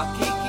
my geek.